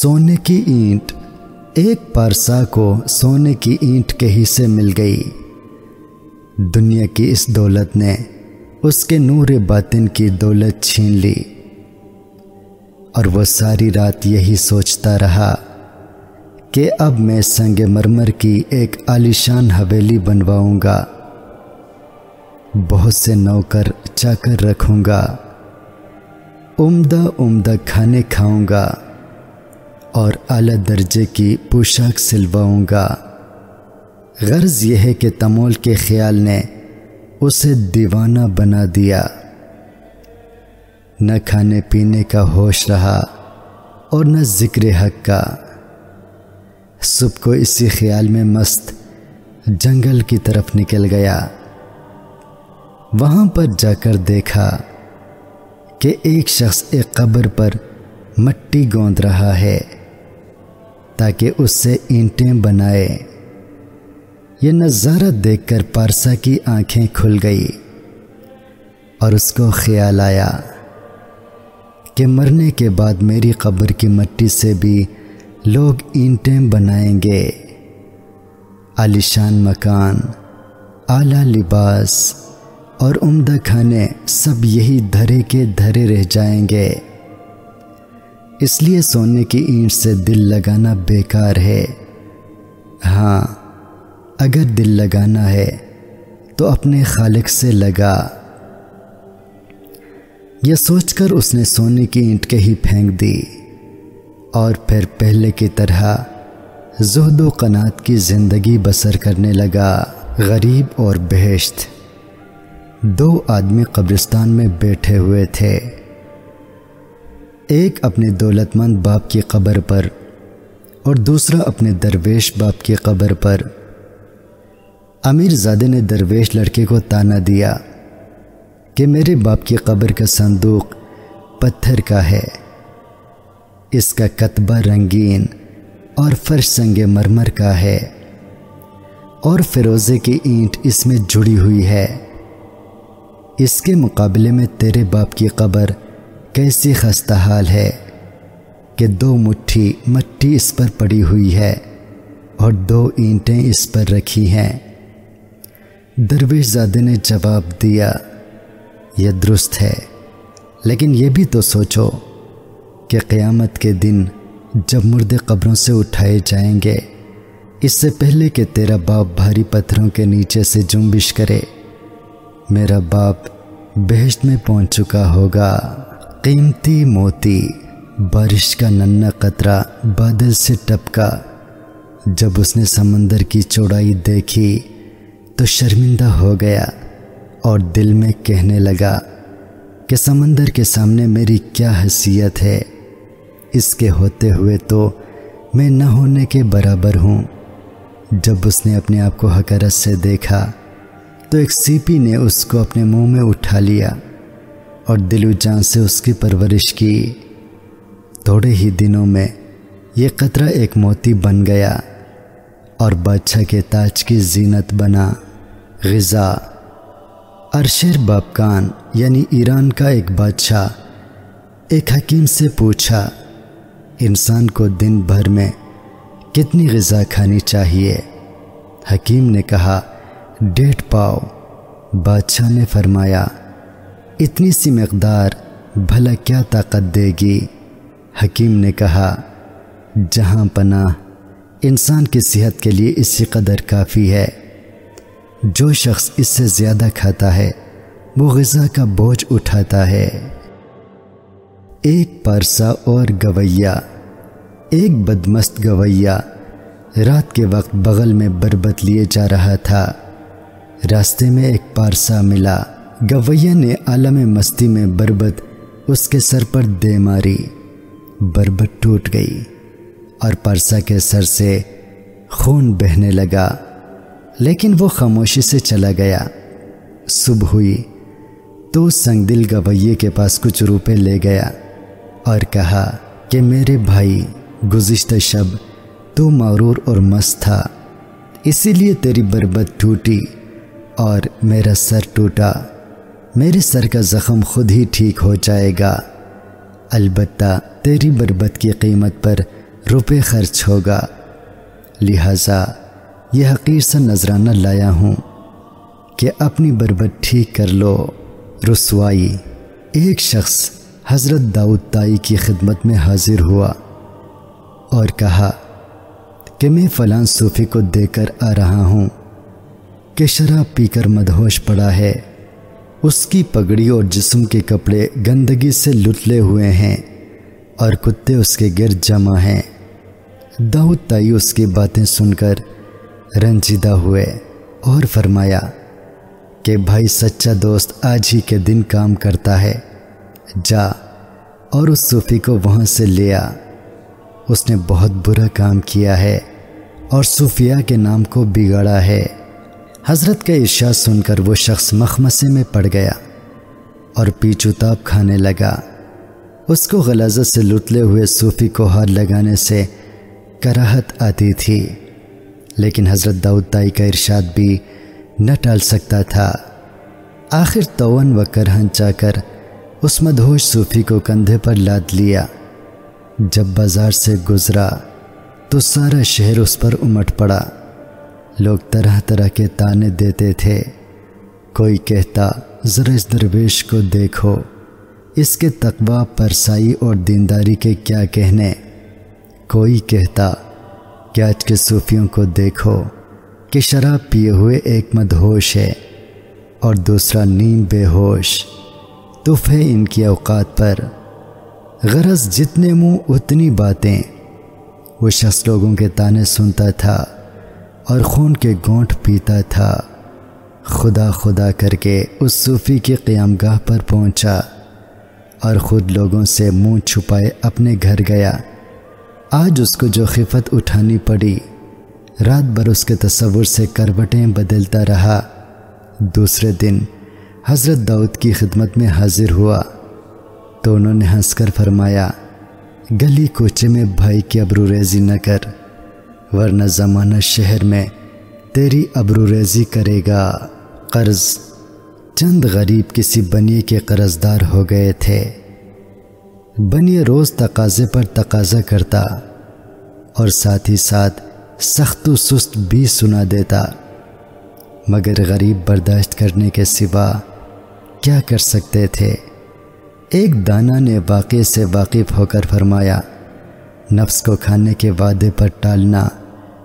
سونے کی اینٹ، ایک پارسا کو سونے کی اینٹ کے ہی سے مل گئی۔ دنیا کی اس دولت نے اس کے نور باطن کی دولت چھین لی۔ اور وہ ساری رات یہی سوچتا رہا کہ اب میں سنگ مرمر کی ایک عالیشان حویلی بنواؤں گا۔ بہت سے نوکر چا کر رکھوں گا۔ عمدہ عمدہ کھانے کھاؤں گا۔ اور اعلیٰ درجے کی پوشاک سلواؤں گا۔ غرض یہ ہے کہ تمول کے خیال نے اسے دیوانہ بنا دیا۔ نہ کھانے پینے کا ہوش رہا اور نہ ذکر حق کا۔ صبح کو اسی خیال میں مست جنگل کی طرف نکل گیا۔ وہاں پر جا کر دیکھا کہ ایک شخص ایک قبر پر مٹی گوند رہا ہے۔ تاکہ اس سے اینٹیں بنائے۔ یہ نظارہ دیکھ کر پارسا کی آنکھیں کھل گئی اور اس کو خیال آیا کہ مرنے کے بعد میری قبر کی مٹی سے بھی لوگ اینٹیں بنائیں گے۔ عالیشان مکان، اعلیٰ لباس اور عمدہ کھانے سب یہی دھرے کے دھرے رہ جائیں گے۔ اس لیے سونے کی اینٹ سے دل لگانا بیکار ہے۔ ہاں اگر دل لگانا ہے تو اپنے خالق سے لگا۔ یہ سوچ کر اس نے سونے کی اینٹ کے ہی پھینک دی۔ اور پھر پہلے کی طرح زہد و قنات کی زندگی بسر کرنے لگا۔ غریب اور بہشت، دو آدمی قبرستان میں بیٹھے ہوئے تھے۔ ایک اپنے دولت مند باپ کی قبر پر اور دوسرا اپنے درویش باپ کی قبر پر۔ امیر زادے نے درویش لڑکے کو تانا دیا کہ میرے باپ کی قبر کا صندوق پتھر کا ہے۔ اس کا کتبہ رنگین اور فرش سنگ مرمر کا ہے اور فیروزے کی اینٹ اس میں جڑی ہوئی ہے۔ اس کے مقابلے میں تیرے باپ کی قبر کیسی خستہ حال ہے کہ دو مٹھی مٹی اس پر پڑی ہوئی ہے اور دو اینٹیں اس پر رکھی ہیں۔ درویش زادے نے جواب دیا، یہ درست ہے، لیکن یہ بھی تو سوچو کہ قیامت کے دن جب مردے قبروں سے اٹھائے جائیں گے، اس سے پہلے کہ تیرا باپ بھاری پتھروں کے نیچے سے جنبش کرے، میرا باپ بہشت میں پہنچ چکا ہوگا۔ قیمتی موتی، بارش کا ننا قطرہ بادل سے ٹپکا۔ جب اس نے سمندر کی چوڑائی دیکھی تو شرمندہ ہو گیا اور دل میں کہنے لگا کہ سمندر کے سامنے میری کیا حیثیت ہے۔ اس کے ہوتے ہوئے تو میں نہ ہونے کے برابر ہوں۔ جب اس نے اپنے آپ کو حکرت سے دیکھا تو ایک سیپی نے اس کو اپنے منہ میں اٹھا لیا۔ اور دل و جان سے اس کی پرورش کی۔ تھوڑے ہی دنوں میں یہ قطرہ ایک موتی بن گیا اور بادشاہ کے تاج کی زینت بنا۔ غذا ارشر بابکان یعنی ایران کا ایک بادشاہ، ایک حکیم سے پوچھا، انسان کو دن بھر میں کتنی غذا کھانی چاہیے؟ حکیم نے کہا ڈیٹ پاؤ۔ بادشاہ نے فرمایا اتنی سی مقدار بھلا کیا طاقت دے گی؟ حکیم نے کہا، جہاں پناہ انسان کی صحت کے لیے اسی قدر کافی ہے۔ جو شخص اس سے زیادہ کھاتا ہے، وہ غذا کا بوجھ اٹھاتا ہے۔ ایک پارسا اور گویا ایک بدمست گویا رات کے وقت بغل میں بربت لیے جا رہا تھا۔ راستے میں ایک پارسا ملا۔ گویا نے عالم مستی میں بربت اس کے سر پر دے ماری۔ بربت ٹوٹ گئی اور پرسا کے سر سے خون بہنے لگا۔ لیکن وہ خاموشی سے چلا گیا۔ صبح ہوئی تو سنگ دل گویے کے پاس کچھ روپے لے گیا اور کہا کہ میرے بھائی، گزشتہ شب تو معرور اور مست تھا، اسی لیے تیری بربت ٹوٹی اور میرا سر ٹوٹا۔ میرے سر کا زخم خود ہی ٹھیک ہو جائے گا۔ البتہ تیری بربت کی قیمت پر روپے خرچ ہوگا۔ لہذا یہ حقیر سا نذرانہ لایا ہوں کہ اپنی بربت ٹھیک کر لو۔ رسوائی، ایک شخص حضرت داؤد تائی کی خدمت میں حاضر ہوا اور کہا کہ میں فلاں صوفی کو دے کر آ رہا ہوں کہ شراب پی کر مدہوش پڑا ہے۔ اس کی پگڑی اور جسم کے کپڑے گندگی سے لتلے ہوئے ہیں اور کتے اس کے گرد جمع ہیں۔ داؤد تائی اس کی باتیں سن کر رنجیدہ ہوئے اور فرمایا کہ بھائی سچا دوست آج ہی کے دن کام کرتا ہے۔ جا اور اس صوفی کو وہاں سے لیا اس نے بہت برا کام کیا ہے اور صوفیہ کے نام کو بگاڑا ہے۔ حضرت کا ارشاد سن کر وہ شخص مخمسے میں پڑ گیا اور پیچو تاپ کھانے لگا۔ اس کو غلازت سے لٹلے ہوئے صوفی کو ہاتھ لگانے سے کراہت آتی تھی، لیکن حضرت داؤد تائی کا ارشاد بھی نہ ٹال سکتا تھا۔ آخر تون و کرہن چا کر اس مدہوش صوفی کو کندھے پر لاد لیا۔ جب بازار سے گزرا تو سارا شہر اس پر امٹ پڑا۔ لوگ طرح طرح کے تانے دیتے تھے۔ کوئی کہتا ذرا اس درویش کو دیکھو۔ اس کے تقوی پرسائی اور دینداری کے کیا کہنے؟ کوئی کہتا کہ آج کے صوفیوں کو دیکھو کہ شراب پیے ہوئے ایک مدہوش ہے اور دوسرا نیم بے ہوش۔ تف ہے ان کی اوقات پر۔ غرض جتنے منہ اتنی باتیں۔ وہ شخص لوگوں کے تانے سنتا تھا۔ اور خون کے گونٹ پیتا تھا۔ خدا خدا کر کے اس صوفی کی قیام گاہ پر پہنچا اور خود لوگوں سے منہ چھپائے اپنے گھر گیا۔ آج اس کو جو خفت اٹھانی پڑی، رات بھر اس کے تصور سے کروٹیں بدلتا رہا۔ دوسرے دن حضرت داؤد کی خدمت میں حاضر ہوا تو انہوں نے ہنس کر فرمایا، گلی کوچے میں بھائی کی ابرو ریزی نہ کر۔ ورنہ زمانہ شہر میں تیری ابرو ریزی کرے گا۔ قرض۔ چند غریب کسی بنیے کے قرض دار ہو گئے تھے۔ بنیے روز تقاضے پر تقاضا کرتا اور ساتھ ہی ساتھ سخت و سست بھی سنا دیتا۔ مگر غریب برداشت کرنے کے سوا کیا کر سکتے تھے؟ ایک دانا نے واقعے سے واقف ہو کر فرمایا نفس کو کھانے کے وعدے پر ٹالنا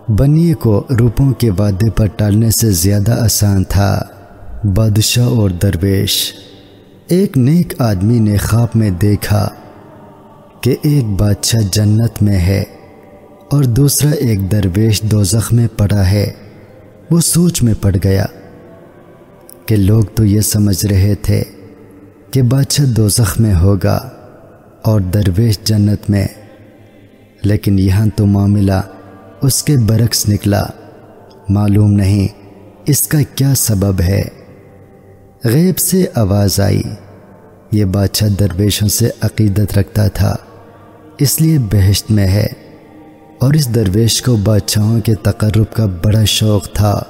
بنیے کو روپوں کے وعدے پر ٹالنے سے زیادہ آسان تھا۔ بادشاہ اور درویش۔ ایک نیک آدمی نے خواب میں دیکھا کہ ایک بادشاہ جنت میں ہے اور دوسرا ایک درویش دوزخ میں پڑا ہے۔ وہ سوچ میں پڑ گیا کہ لوگ تو یہ سمجھ رہے تھے کہ بادشاہ دوزخ میں ہوگا اور درویش جنت میں۔ لیکن یہاں تو معاملہ اس کے برعکس نکلا۔ معلوم نہیں اس کا کیا سبب ہے۔ غیب سے آواز آئی۔ یہ بادشاہ درویشوں سے عقیدت رکھتا تھا، اس لیے بہشت میں ہے۔ اور اس درویش کو بادشاہوں کے تقرب کا بڑا شوق تھا۔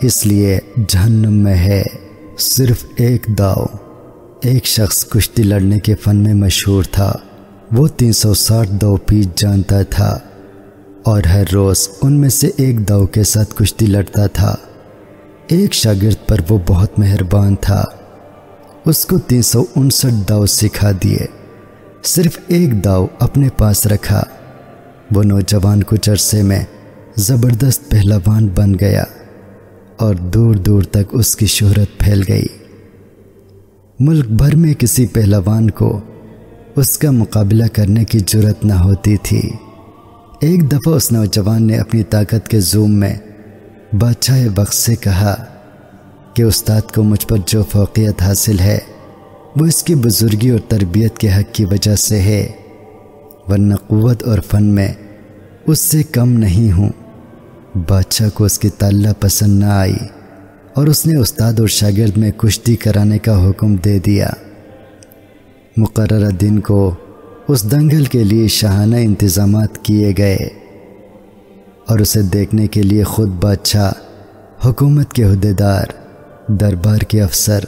اس لیے جہنم میں ہے۔ صرف ایک داؤ، ایک شخص کشتی لڑنے کے فن میں مشہور تھا۔ وہ تین سو ساٹھ دو پیچ جانتا تھا اور ہر روز ان میں سے ایک دو کے ساتھ کشتی لڑتا تھا۔ ایک شاگرد پر وہ بہت مہربان تھا۔ اس کو تین سو انسٹھ داؤ سکھا دیے۔ صرف ایک داؤ اپنے پاس رکھا۔ وہ نوجوان کچھ عرصے میں زبردست پہلوان بن گیا اور دور دور تک اس کی شہرت پھیل گئی۔ ملک بھر میں کسی پہلوان کو اس کا مقابلہ کرنے کی جرت نہ ہوتی تھی۔ ایک دفعہ اس نوجوان نے اپنی طاقت کے زوم میں بادشاہ وقت سے کہا کہ استاد کو مجھ پر جو فوقیت حاصل ہے، وہ اس کی بزرگی اور تربیت کے حق کی وجہ سے ہے، ورنہ قوت اور فن میں اس سے کم نہیں ہوں۔ بادشاہ کو اس کی تعلّہ پسند نہ آئی اور اس نے استاد اور شاگرد میں کشتی کرانے کا حکم دے دیا۔ مقررہ دن کو اس دنگل کے لیے شاہانہ انتظامات کیے گئے اور اسے دیکھنے کے لیے خود بادشاہ، حکومت کے عہدیدار، دربار کے افسر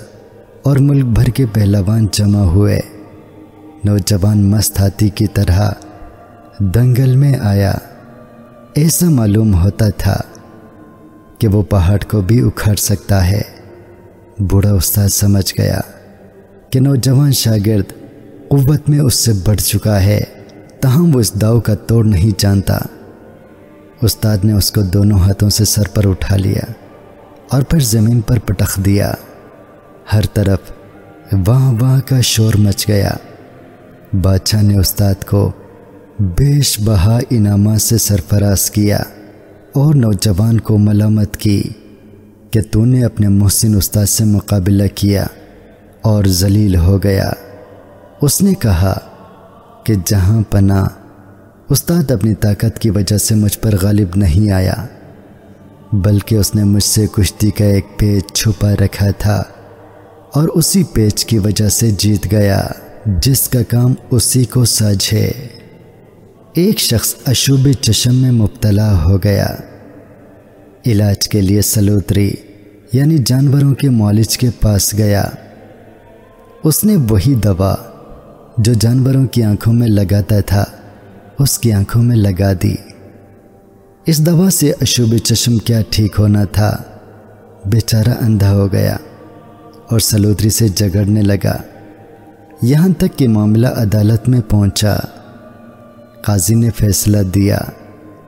اور ملک بھر کے پہلوان جمع ہوئے۔ نوجوان مست ہاتھی کی طرح دنگل میں آیا۔ ایسا معلوم ہوتا تھا کہ وہ پہاڑ کو بھی اکھاڑ سکتا ہے۔ بوڑھا استاد سمجھ گیا۔ کہ نوجوان شاگرد قوت میں اس سے بڑھ چکا ہے، تاہم وہ اس داؤ کا توڑ نہیں جانتا۔ استاد نے اس کو دونوں ہاتھوں سے سر پر اٹھا لیا اور پھر زمین پر پٹخ دیا۔ ہر طرف وہاں وہاں کا شور مچ گیا۔ بادشاہ نے استاد کو بیش بہا انعامات سے سرفراز کیا اور نوجوان کو ملامت کی کہ تو نے اپنے محسن استاد سے مقابلہ کیا۔ اور ذلیل ہو گیا۔ اس نے کہا کہ جہاں پناہ، استاد اپنی طاقت کی وجہ سے مجھ پر غالب نہیں آیا، بلکہ اس نے مجھ سے کشتی کا ایک پیچ چھپا رکھا تھا اور اسی پیچ کی وجہ سے جیت گیا، جس کا کام اسی کو ساجھے ایک شخص اشوب چشم میں مبتلا ہو گیا۔ علاج کے لیے سلوتری یعنی جانوروں کے معالج کے پاس گیا۔ اس نے وہی دوا جو جانوروں کی آنکھوں میں لگاتا تھا، اس کی آنکھوں میں لگا دی۔ اس دوا سے اشوب چشم کیا ٹھیک ہونا تھا، بیچارہ اندھا ہو گیا اور سلوتری سے جگڑنے لگا۔ یہاں تک کہ معاملہ عدالت میں پہنچا۔ قاضی نے فیصلہ دیا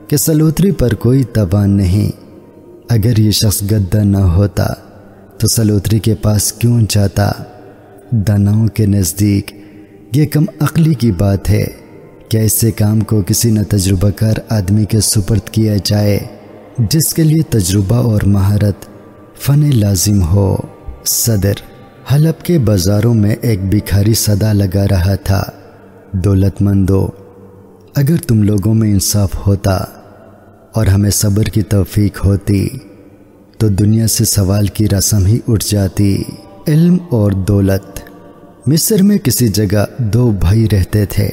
کہ سلوتری پر کوئی تبان نہیں۔ اگر یہ شخص گدہ نہ ہوتا تو سلوتری کے پاس کیوں جاتا؟ داناؤں کے نزدیک، یہ کم عقلی کی بات ہے کیا اس سے کام کو کسی نہ تجربہ کار آدمی کے سپرد کیا جائے، جس کے لیے تجربہ اور مہارت فن لازم ہو۔ صدر، حلب کے بازاروں میں ایک بکھاری صدا لگا رہا تھا۔ دولت مندو اگر تم لوگوں میں انصاف ہوتا اور ہمیں صبر کی توفیق ہوتی، تو دنیا سے سوال کی رسم ہی اٹھ جاتی۔ علم اور دولت۔ مصر میں کسی جگہ دو بھائی رہتے تھے۔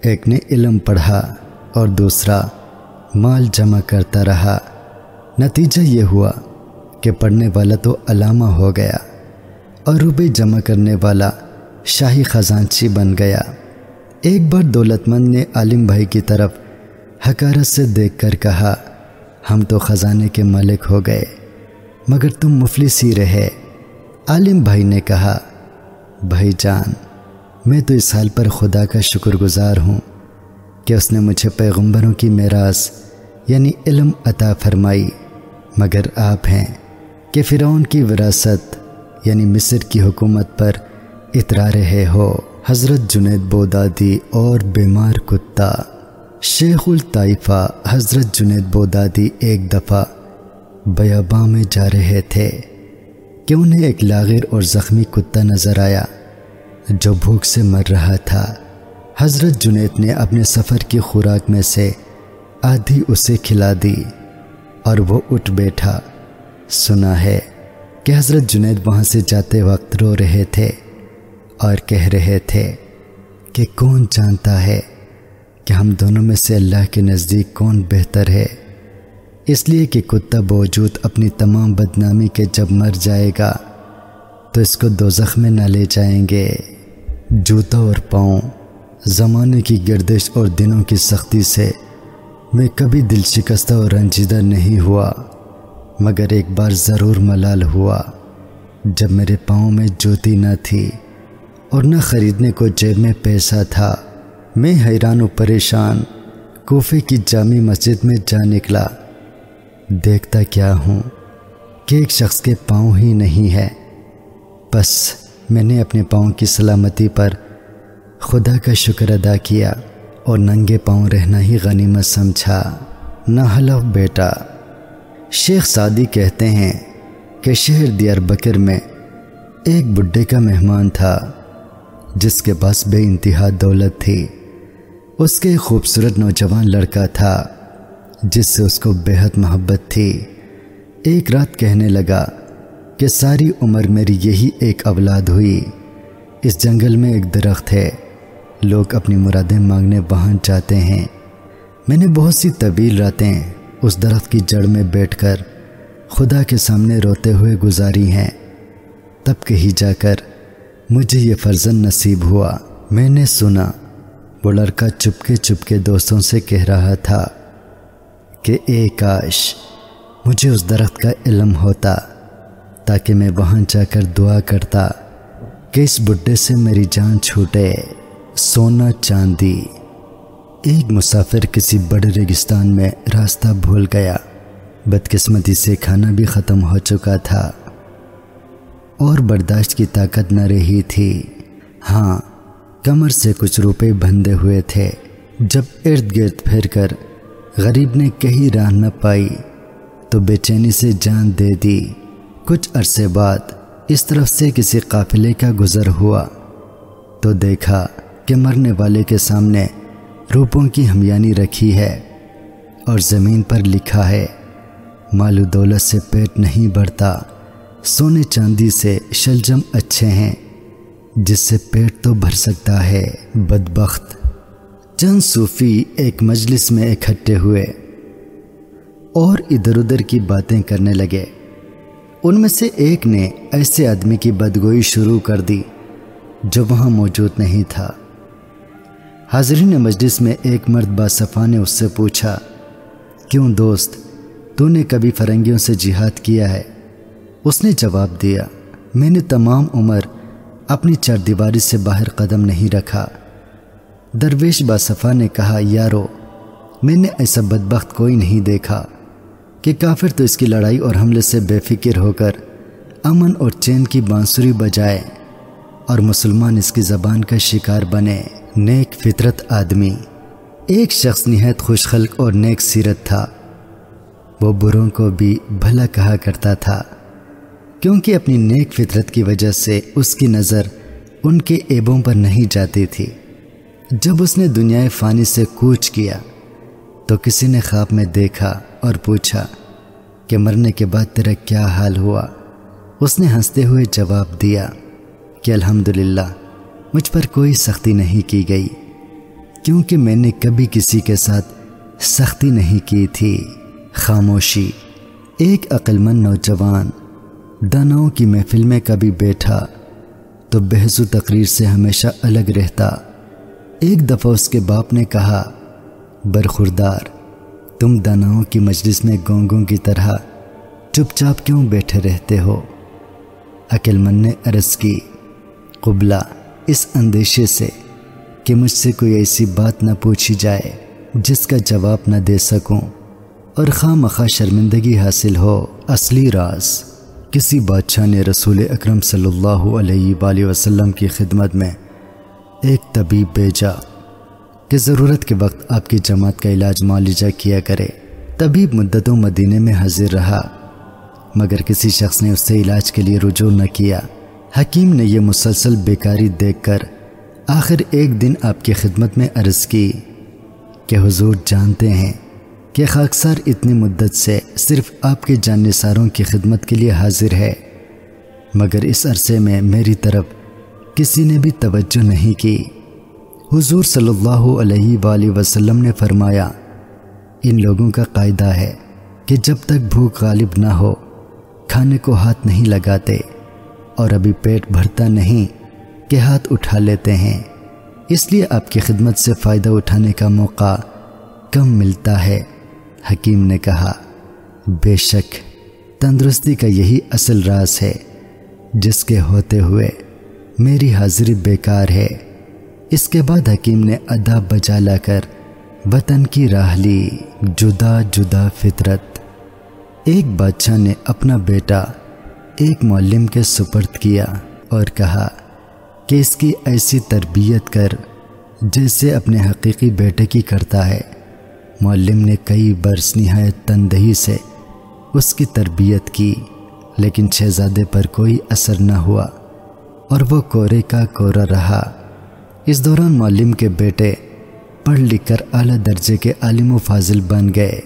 ایک نے علم پڑھا اور دوسرا مال جمع کرتا رہا۔ نتیجہ یہ ہوا کہ پڑھنے والا تو علامہ ہو گیا اور روپے جمع کرنے والا شاہی خزانچی بن گیا۔ ایک بار دولت مند نے عالم بھائی کی طرف حکارت سے دیکھ کر کہا، ہم تو خزانے کے مالک ہو گئے، مگر تم مفلس ہی رہے۔ عالم بھائی نے کہا، بھائی جان، میں تو اس حال پر خدا کا شکر گزار ہوں کہ اس نے مجھے پیغمبروں کی میراث یعنی علم عطا فرمائی۔ مگر آپ ہیں کہ فرعون کی وراثت یعنی مصر کی حکومت پر اترا رہے ہو۔ حضرت جنید بودادی اور بیمار کتا۔ شیخ الطائفہ حضرت جنید بودادی ایک دفعہ بیاباں میں جا رہے تھے۔ کہ انہیں ایک لاغر اور زخمی کتا نظر آیا؟ جو بھوک سے مر رہا تھا۔ حضرت جنید نے اپنے سفر کی خوراک میں سے آدھی اسے کھلا دی اور وہ اٹھ بیٹھا۔ سنا ہے کہ حضرت جنید وہاں سے جاتے وقت رو رہے تھے اور کہہ رہے تھے کہ کون جانتا ہے کہ ہم دونوں میں سے اللہ کے نزدیک کون بہتر ہے۔ اس لیے کہ کتا باوجود اپنی تمام بدنامی کے جب مر جائے گا، تو اس کو دو میں نہ لے جائیں گے۔ جوتا اور پاؤں، زمانے کی گردش اور دنوں کی سختی سے میں کبھی دل شکستہ اور رنجیدہ نہیں ہوا، مگر ایک بار ضرور ملال ہوا جب میرے پاؤں میں جوتی نہ تھی اور نہ خریدنے کو جیب میں پیسہ تھا۔ میں حیران و پریشان کوفے کی جامع مسجد میں جا نکلا۔ دیکھتا کیا ہوں کہ ایک شخص کے پاؤں ہی نہیں ہے۔ بس میں نے اپنے پاؤں کی سلامتی پر خدا کا شکر ادا کیا اور ننگے پاؤں رہنا ہی غنیمت سمجھا۔ نہ حلف بیٹا۔ شیخ سعدی کہتے ہیں کہ شہر دیار بکر میں ایک بڈھے کا مہمان تھا، جس کے پاس بے انتہا دولت تھی۔ اس کے خوبصورت نوجوان لڑکا تھا۔ جس سے اس کو بہت محبت تھی، ایک رات کہنے لگا کہ ساری عمر میری یہی ایک اولاد ہوئی۔ اس جنگل میں ایک درخت ہے۔ لوگ اپنی مرادیں مانگنے وہاں جاتے ہیں۔ میں نے بہت سی طویل راتیں اس درخت کی جڑ میں بیٹھ کر خدا کے سامنے روتے ہوئے گزاری ہیں۔ تب کہیں جا کر، مجھے یہ فرزن نصیب ہوا۔ میں نے سنا، وہ لڑکا چپکے چپکے دوستوں سے کہہ رہا تھا۔ کہ اے کاش، مجھے اس درخت کا علم ہوتا، تاکہ میں وہاں جا کر دعا کرتا کہ اس بڈھے سے میری جان چھوٹے، سونا چاندی۔ ایک مسافر کسی بڑے ریگستان میں راستہ بھول گیا، بدقسمتی سے کھانا بھی ختم ہو چکا تھا۔ اور برداشت کی طاقت نہ رہی تھی۔ ہاں کمر سے کچھ روپے بندھے ہوئے تھے۔ جب ارد گرد پھر کر غریب نے کہیں راہ نہ پائی، تو بے چینی سے جان دے دی۔ کچھ عرصے بعد اس طرف سے کسی قافلے کا گزر ہوا، تو دیکھا کہ مرنے والے کے سامنے روپوں کی ہمیانی رکھی ہے اور زمین پر لکھا ہے، مال و دولت سے پیٹ نہیں بڑھتا سونے چاندی سے شلجم اچھے ہیں، جس سے پیٹ تو بھر سکتا ہے، بدبخت۔ چند صوفی ایک مجلس میں اکٹھے ہوئے اور ادھر ادھر کی باتیں کرنے لگے۔ ان میں سے ایک نے ایسے آدمی کی بدگوئی شروع کر دی جو وہاں موجود نہیں تھا۔ حاضرین مجلس میں ایک مرد باصفا نے اس سے پوچھا کیوں دوست، تو نے کبھی فرنگیوں سے جہاد کیا ہے؟ اس نے جواب دیا میں نے تمام عمر اپنی چار دیواری سے باہر قدم نہیں رکھا۔ درویش باصفا نے کہا، یارو، میں نے ایسا بدبخت کوئی نہیں دیکھا کہ کافر تو اس کی لڑائی اور حملے سے بے فکر ہو کر امن اور چین کی بانسری بجائے اور مسلمان اس کی زبان کا شکار بنے۔ نیک فطرت آدمی۔ ایک شخص نہایت خوش خلق اور نیک سیرت تھا۔ وہ بروں کو بھی بھلا کہا کرتا تھا، کیونکہ اپنی نیک فطرت کی وجہ سے اس کی نظر ان کے ایبوں پر نہیں جاتی تھی۔ جب اس نے دنیا فانی سے کوچ کیا تو کسی نے خواب میں دیکھا اور پوچھا کہ مرنے کے بعد تیرا کیا حال ہوا؟ اس نے ہنستے ہوئے جواب دیا کہ الحمدللہ، مجھ پر کوئی سختی نہیں کی گئی، کیونکہ میں نے کبھی کسی کے ساتھ سختی نہیں کی تھی۔ خاموشی، ایک عقلمند نوجوان، داناؤں کی محفل میں کبھی بیٹھا تو بحث و تقریر سے ہمیشہ الگ رہتا۔ ایک دفعہ اس کے باپ نے کہا، برخوردار، تم داناؤں کی مجلس میں گونگوں کی طرح چپ چاپ کیوں بیٹھے رہتے ہو؟ عقلمند نے عرض کی، قبلہ، اس اندیشے سے کہ مجھ سے کوئی ایسی بات نہ پوچھی جائے جس کا جواب نہ دے سکوں اور خواہ مخواہ شرمندگی حاصل ہو۔ اصلی راز، کسی بادشاہ نے رسول اکرم صلی اللہ علیہ وآلہ وسلم کی خدمت میں ایک طبیب بھیجا کہ ضرورت کے وقت آپ کی جماعت کا علاج معالجہ کیا کرے۔ طبیب مدتوں مدینے میں حاضر رہا، مگر کسی شخص نے اس سے علاج کے لیے رجوع نہ کیا۔ حکیم نے یہ مسلسل بیکاری دیکھ کر آخر ایک دن آپ کی خدمت میں عرض کی کہ حضور جانتے ہیں کہ خاکسار اتنی مدت سے صرف آپ کے جاننے ساروں کی خدمت کے لیے حاضر ہے، مگر اس عرصے میں میری طرف کسی نے بھی توجہ نہیں کی۔ حضور صلی اللہ علیہ وآلہ وسلم نے فرمایا، ان لوگوں کا قاعدہ ہے کہ جب تک بھوک غالب نہ ہو، کھانے کو ہاتھ نہیں لگاتے، اور ابھی پیٹ بھرتا نہیں کہ ہاتھ اٹھا لیتے ہیں۔ اس لیے آپ کی خدمت سے فائدہ اٹھانے کا موقع کم ملتا ہے، حکیم نے کہا۔ بے شک، تندرستی کا یہی اصل راز ہے، جس کے ہوتے ہوئے میری حاضری بیکار ہے۔ اس کے بعد حکیم نے ادا بجا لا کر وطن کی راہ لی۔ جدا جدا فطرت۔ ایک بادشاہ نے اپنا بیٹا ایک معلم کے سپرد کیا اور کہا کہ اس کی ایسی تربیت کر جیسے اپنے حقیقی بیٹے کی کرتا ہے۔ معلم نے کئی برس نہایت تندہی سے اس کی تربیت کی، لیکن شہزادے پر کوئی اثر نہ ہوا۔ اور وہ کورے کا کورا رہا۔ اس دوران معلم کے بیٹے پڑھ لکھ کر اعلیٰ درجے کے عالم و فاضل بن گئے۔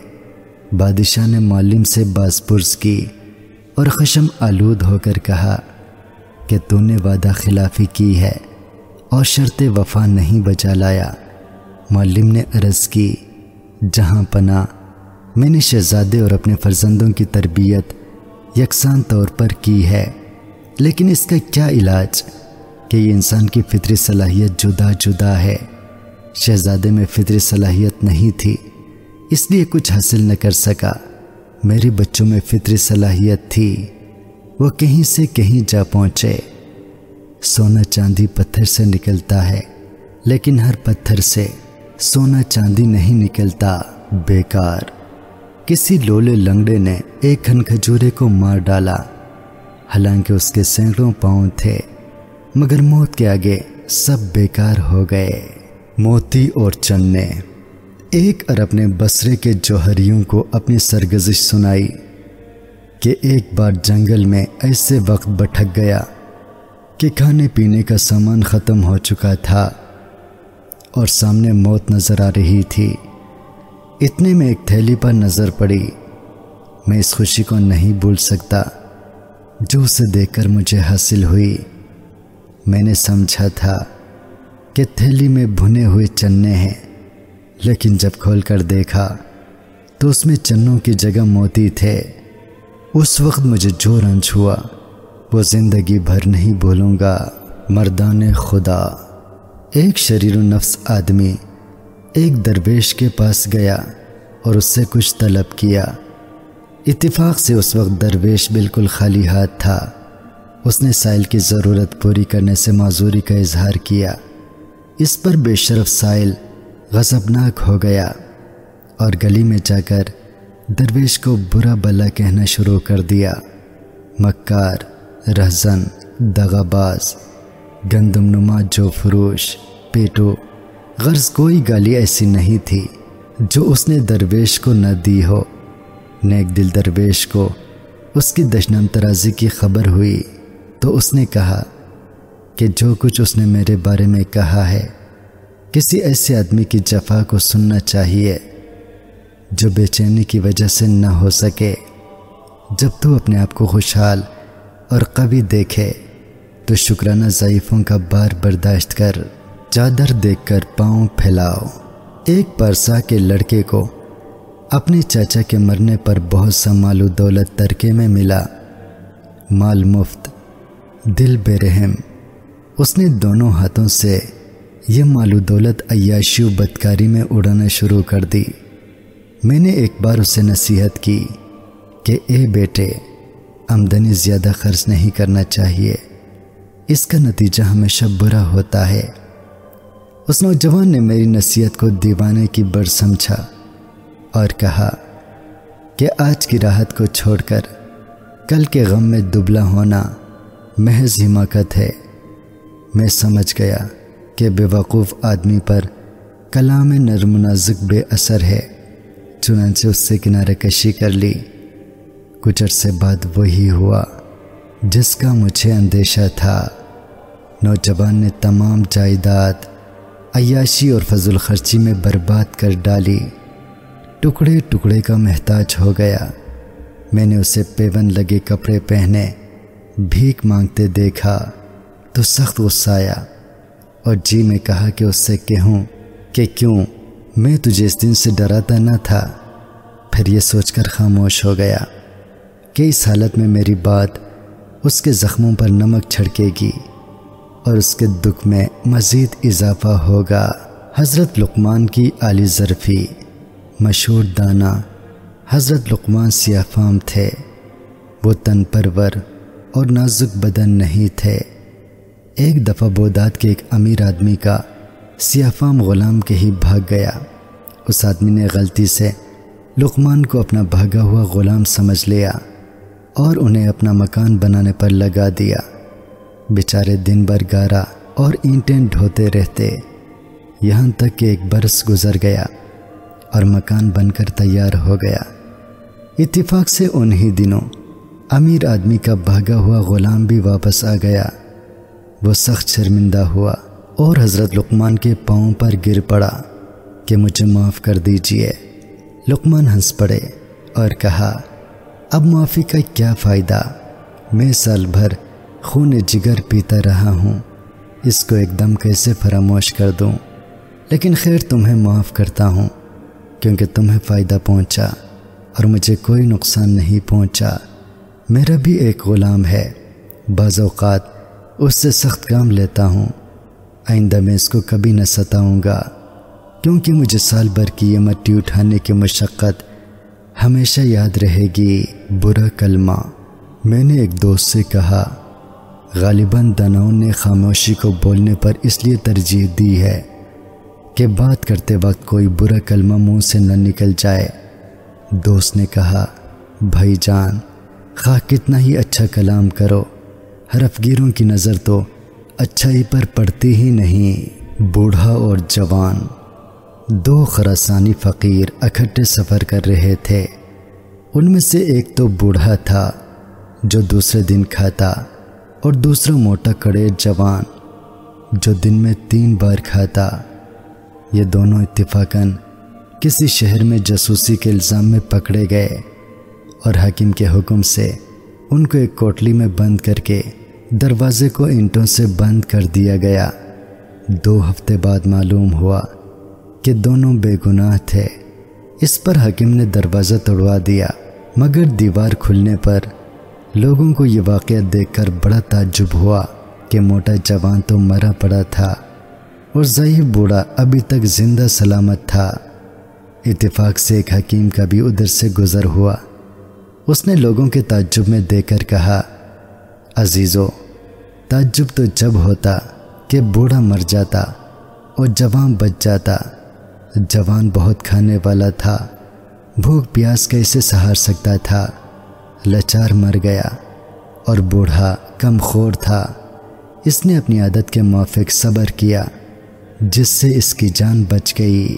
بادشاہ نے معلم سے باز پرس کی اور خشم آلود ہو کر کہا کہ تو نے وعدہ خلافی کی ہے اور شرط وفا نہیں بچا لایا۔ معلم نے عرض کی، جہاں پناہ، میں نے شہزادے اور اپنے فرزندوں کی تربیت یکساں طور پر کی ہے۔ لیکن اس کا کیا علاج؟ کہ یہ انسان کی فطری صلاحیت جدا جدا ہے۔ شہزادے میں فطری صلاحیت نہیں تھی، اس لیے کچھ حاصل نہ کر سکا۔ میرے بچوں میں فطری صلاحیت تھی۔ وہ کہیں سے کہیں جا پہنچے۔ سونا چاندی پتھر سے نکلتا ہے، لیکن ہر پتھر سے سونا چاندی نہیں نکلتا۔ بیکار۔ کسی لولے لنگڑے نے ایک کھن کھجورے کو مار ڈالا۔ حالانکہ اس کے سینکڑوں پاؤں تھے، مگر موت کے آگے سب بیکار ہو گئے۔ موتی اور چنے ایک ارب نے بسرے کے جوہریوں کو اپنی سرگزش سنائی کہ ایک بار جنگل میں ایسے وقت بٹھک گیا کہ کھانے پینے کا سامان ختم ہو چکا تھا اور سامنے موت نظر آ رہی تھی۔ اتنے میں ایک تھیلی پر نظر پڑی۔ میں اس خوشی کو نہیں بھول سکتا۔ جو اسے دیکھ کر مجھے حاصل ہوئی، میں نے سمجھا تھا کہ تھیلی میں بھنے ہوئے چنے ہیں، لیکن جب کھول کر دیکھا تو اس میں چنوں کی جگہ موتی تھے۔ اس وقت مجھے جو رنج ہوا، وہ زندگی بھر نہیں بھولوں گا۔ مردان خدا، ایک شریر و نفس آدمی، ایک درویش کے پاس گیا اور اس سے کچھ طلب کیا۔ اتفاق سے اس وقت درویش بالکل خالی ہاتھ تھا۔ اس نے سائل کی ضرورت پوری کرنے سے معذوری کا اظہار کیا۔ اس پر بے شرف سائل غضبناک ہو گیا اور گلی میں جا کر درویش کو برا بلا کہنا شروع کر دیا۔ مکار، رہزن، دغاباز، گندم نما، جو فروش، پیٹو، غرض کوئی گالی ایسی نہیں تھی جو اس نے درویش کو نہ دی ہو۔ نیک دل درویش کو اس کی دشنم ترازی کی خبر ہوئی تو اس نے کہا کہ جو کچھ اس نے میرے بارے میں کہا ہے، کسی ایسے آدمی کی جفا کو سننا چاہیے جو بے چینی کی وجہ سے نہ ہو سکے۔ جب تو اپنے آپ کو خوشحال اور قوی دیکھے تو شکرانہ ضعیفوں کا بار برداشت کر، چادر دیکھ کر پاؤں پھیلاؤ۔ ایک پرسا کے لڑکے کو اپنے چاچا کے مرنے پر بہت سا مال و دولت ترکے میں ملا۔ مال مفت، دل بے رحم۔ اس نے دونوں ہاتھوں سے یہ مال و دولت عیاشی و بدکاری میں اڑانا شروع کر دی۔ میں نے ایک بار اسے نصیحت کی کہ، اے بیٹے، آمدنی زیادہ خرچ نہیں کرنا چاہیے۔ اس کا نتیجہ ہمیشہ برا ہوتا ہے اس نوجوان نے میری نصیحت کو دیوانے کی بڑھ سمجھا اور کہا کہ آج کی راحت کو چھوڑ کر کل کے غم میں دبلا ہونا محض حماقت ہے۔ میں سمجھ گیا کہ بے وقوف آدمی پر کلام نرم نازک بے اثر ہے۔ چنانچہ اس سے کنارے کشی کر لی۔ کچھ عرصے بعد وہی ہوا جس کا مجھے اندیشہ تھا۔ نوجوان نے تمام جائیداد عیاشی اور فضل خرچی میں برباد کر ڈالی۔ ٹکڑے ٹکڑے کا محتاج ہو گیا۔ میں نے اسے پیون لگے کپڑے پہنے، بھیک مانگتے دیکھا تو سخت غصہ آیا اور جی میں کہا کہ اس سے کہوں کہ کیوں؟ میں تجھے اس دن سے ڈراتا نہ تھا۔ پھر یہ سوچ کر خاموش ہو گیا کہ اس حالت میں میری بات اس کے زخموں پر نمک چھڑکے گی اور اس کے دکھ میں مزید اضافہ ہوگا۔ حضرت لقمان کی عالی ظرفی۔ مشہور دانا حضرت لقمان سیاہ فام تھے۔ وہ تن پرور اور نازک بدن نہیں تھے۔ ایک دفعہ بودات کے ایک امیر آدمی کا سیاہ فام غلام کے ہی بھاگ گیا۔ اس آدمی نے غلطی سے لقمان کو اپنا بھاگا ہوا غلام سمجھ لیا اور انہیں اپنا مکان بنانے پر لگا دیا۔ بیچارے دن بھر گارا اور اینٹیں ڈھوتے رہتے۔ یہاں تک کہ ایک برس گزر گیا۔ اور مکان بن کر تیار ہو گیا۔ اتفاق سے انہی دنوں امیر آدمی کا بھاگا ہوا غلام بھی واپس آ گیا۔ وہ سخت شرمندہ ہوا اور حضرت لقمان کے پاؤں پر گر پڑا کہ مجھے معاف کر دیجیے۔ لقمان ہنس پڑے اور کہا، اب معافی کا کیا فائدہ؟ میں سال بھر خون جگر پیتا رہا ہوں۔ اس کو ایک دم کیسے فراموش کر دوں؟ لیکن خیر تمہیں معاف کرتا ہوں۔ کیونکہ تمہیں فائدہ پہنچا اور مجھے کوئی نقصان نہیں پہنچا۔ میرا بھی ایک غلام ہے۔ بعض اوقات اس سے سخت کام لیتا ہوں۔ آئندہ میں اس کو کبھی نہ ستاؤں گا، کیونکہ مجھے سال بھر کی یہ مٹی اٹھانے کی مشقت ہمیشہ یاد رہے گی۔ برا کلمہ، میں نے ایک دوست سے کہا، غالباً دناؤں نے خاموشی کو بولنے پر اس لیے ترجیح دی ہے۔ کہ بات کرتے وقت کوئی برا کلمہ منہ سے نہ نکل جائے۔ دوست نے کہا، بھائی جان، خواہ کتنا ہی اچھا کلام کرو، حرفگیروں کی نظر تو اچھائی پر پڑتی ہی نہیں۔ بوڑھا اور جوان، دو خراسانی فقیر اکٹھے سفر کر رہے تھے۔ ان میں سے ایک تو بوڑھا تھا، جو دوسرے دن کھاتا، اور دوسرا موٹا کڑے جوان، جو دن میں تین بار کھاتا۔ یہ دونوں اتفاقاً کسی شہر میں جاسوسی کے الزام میں پکڑے گئے اور حاکم کے حکم سے ان کو ایک کوٹلی میں بند کر کے دروازے کو اینٹوں سے بند کر دیا گیا۔ دو ہفتے بعد معلوم ہوا کہ دونوں بے گناہ تھے۔ اس پر حکیم نے دروازہ توڑوا دیا، مگر دیوار کھلنے پر لوگوں کو یہ واقعہ دیکھ کر بڑا تعجب ہوا کہ موٹا جوان تو مرا پڑا تھا۔ اور ضعیف بوڑھا ابھی تک زندہ سلامت تھا۔ اتفاق سے ایک حکیم کا بھی ادھر سے گزر ہوا۔ اس نے لوگوں کے تعجب میں دے کر کہا، عزیزو، تعجب تو جب ہوتا کہ بوڑھا مر جاتا اور جوان بچ جاتا۔ جوان بہت کھانے والا تھا، بھوک پیاس کیسے سہار سکتا تھا۔ لچار مر گیا اور بوڑھا کم خور تھا۔ اس نے اپنی عادت کے موافق صبر کیا۔ جس سے اس کی جان بچ گئی۔